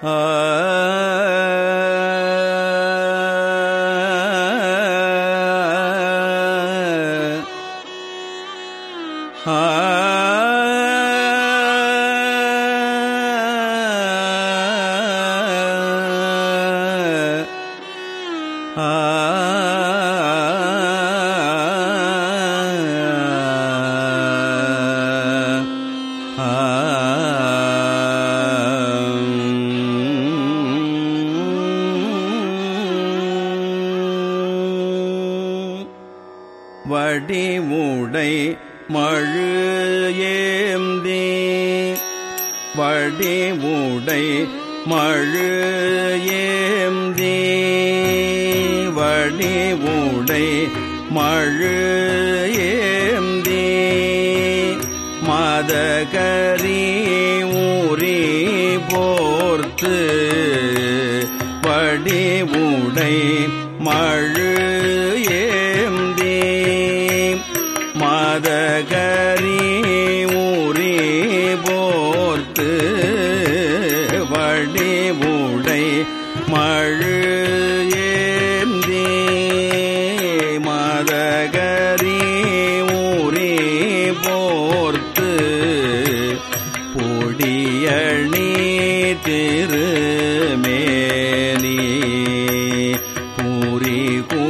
Ah வடிமுடை மழு ஏந்தி வடிமுடை மழு ஏந்தி வடிமுடை மழு ஏந்தி மதகரி ஊரி போர்த்து. வடிமுடை மழு மதகரி ஊரே போர்த்து வடிவுடை மழு ஏந்தி மதகரி ஊரி போர்த்து பொடியணி திருமேனி பூரி கூ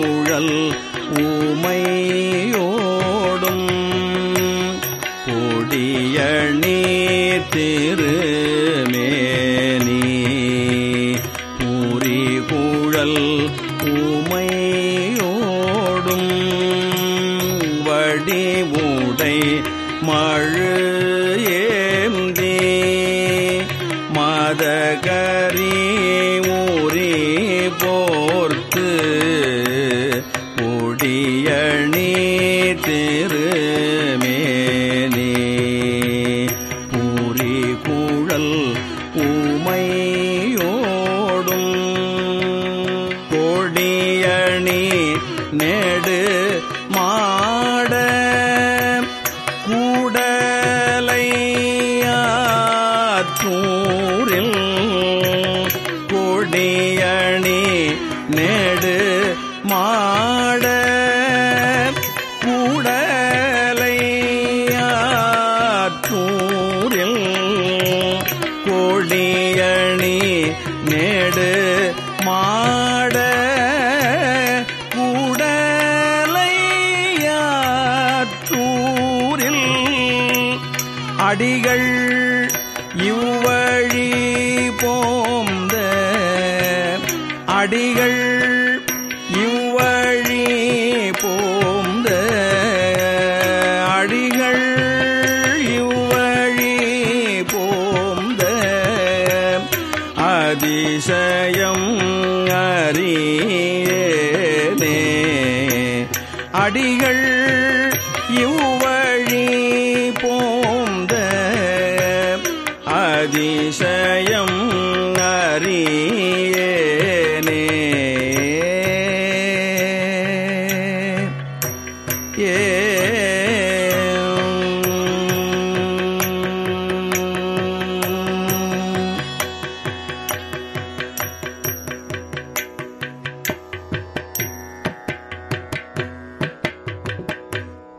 உடை மழு ஏந்தி மாதகரி ஊரி போர்த்து ஒடியணி திருமேனி பூரி கூழல் ஊமையோடும் கொடியணி நே நெடு மாட கூடலையாற்றூரில் கொடியணி நெடு மாட கூடலையாற்றூரில் அடிகள் இவ் அடிகள் இவ்வழி போந்த அடிகள் இவ்வழி போந்த அதிசயம் அறியேனே. அடிகள் இவ்வழி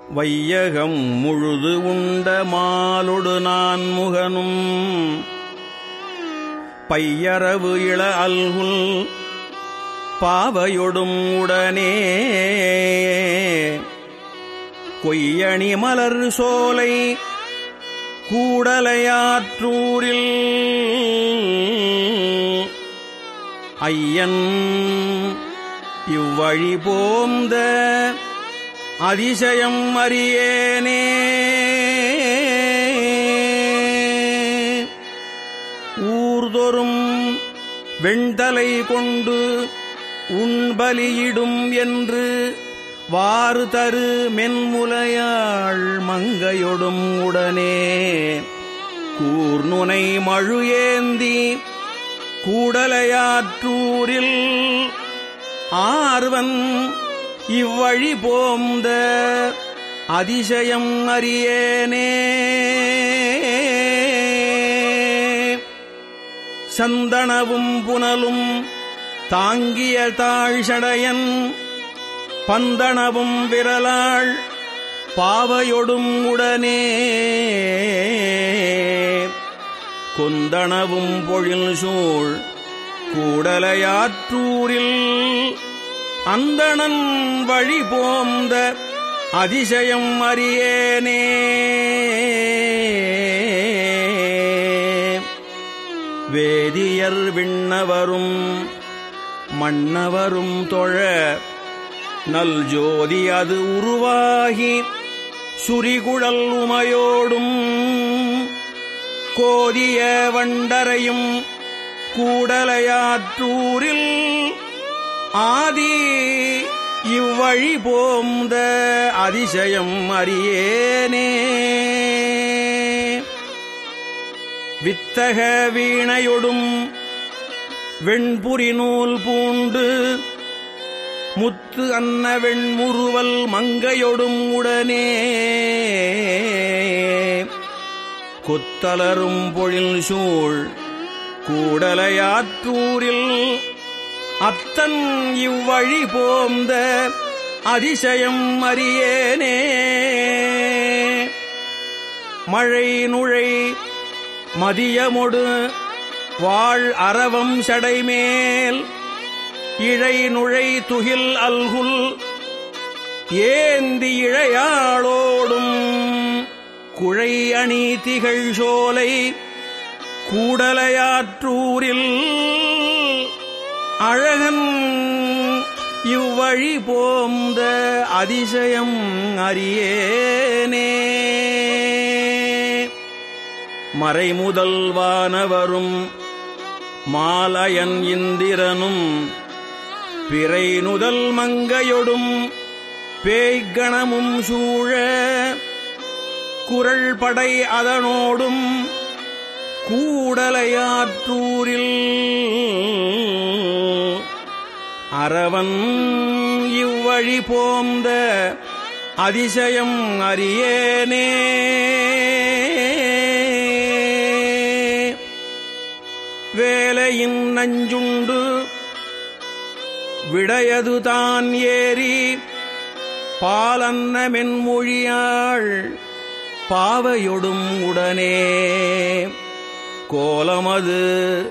வையகம் முழுது உண்ட மாலொடு நான் முகனும் பையரவு இள அல்குல் பாவையொடும் உடனே கொய்யணி மலர் சோலை கூடலையாற்றூரில் ஐயன் இவ்வழி போந்த அதிசயம் அறியேனே. ஊர்தொறும் வெண்தலை கொண்டு உண்பலியிடும் என்று வாறு தரு மென்முலையாள் மங்கையொடும் உடனே. கூர்நுனை மழுயேந்தி கூடலையாற்றூரில் ஆர்வன் இவ்வழி போந்த அதிசயம் அறியேனே. சந்தனவும் புனலும் தாங்கிய தாழ்ஷடையன் பந்தனவும் விரலாள் பாவையொடும் உடனே. கொந்தனவும் பொழில் சூழ் கூடலையாற்றூரில் அந்தணன் வழி போந்த அதிசயம் அறியேனே. வேதியர் விண்ணவரும் மன்னவரும் தொழ நல் ஜோதி அது உருவாகி சுரிகுழல் உமையோடும் கோதிய வண்டரையும் கூடலையாற்றூரில் வழி போந்த அதிசயம் அறியேனே. வித்தக வீணையொடும் வெண்புரி நூல் பூண்டு முத்து அன்ன வெண்முறுவல் மங்கையொடும் உடனே. கொத்தலரும் பொழில் சூழ் கூடலையாற்றூரில் அத்தன் இவ்வழி போந்த அதிசயம் அறியேனே. மழை நுழை மதியமொடு வாழ் அரவம் சடைமேல். இழை நுழை துகில் அல்குல் ஏந்தி இழையாளோடும். குழை அணி திகழ் சோலை கூடலையாற்றூரில் அழகன் இவ்வழி போந்த அதிசயம் அறியேனே. மறைமுதல்வானவரும் மாலயன் இந்திரனும் பிறை நுதல் மங்கையொடும் பேய்கணமும் சூழ குரல் படை அதனோடும் கூடலையாற்றூரில் அறவன் இவ்வழி போந்த அதிசயம் அறியேனே. வேலையின் நஞ்சுண்டு விடையதுதான் ஏறி பாலன்னமென்மொழியாள் பாவையொடும் உடனே. கோலமது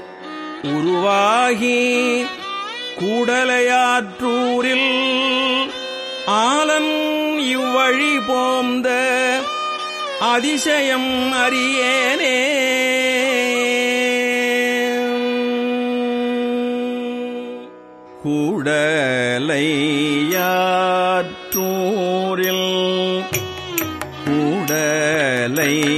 உருவாகி கூடலையாற்றூரில் ஆலன் இவ்வழி போந்த அதிசயம் அறியேனே. கூடலையாற்றூரில் கூடலை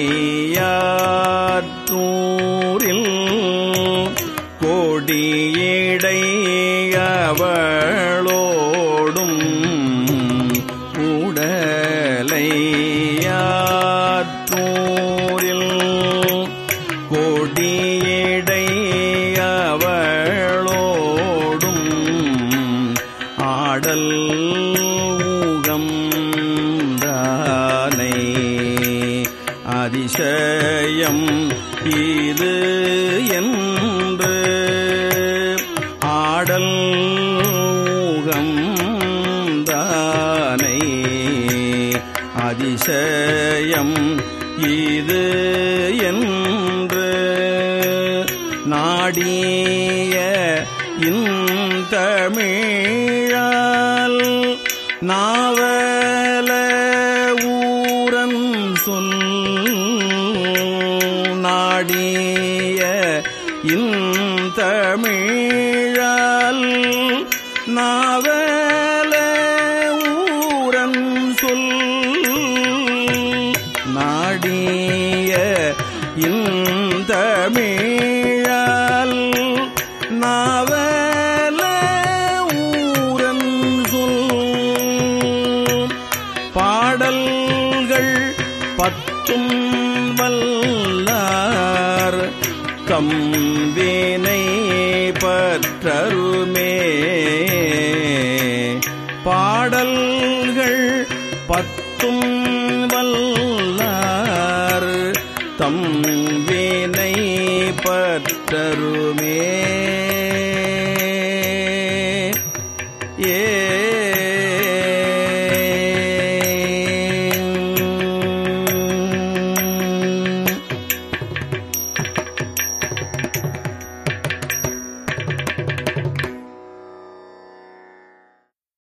இது என்று ஆடல் ஊகம் தானை. அதிசயம் இது என்று நாடிய இந்தமிழால் நாவலை கம்பினை பற்றருமே. பாடல்கள் பத்தும் வல்லார் தம் பற்றரு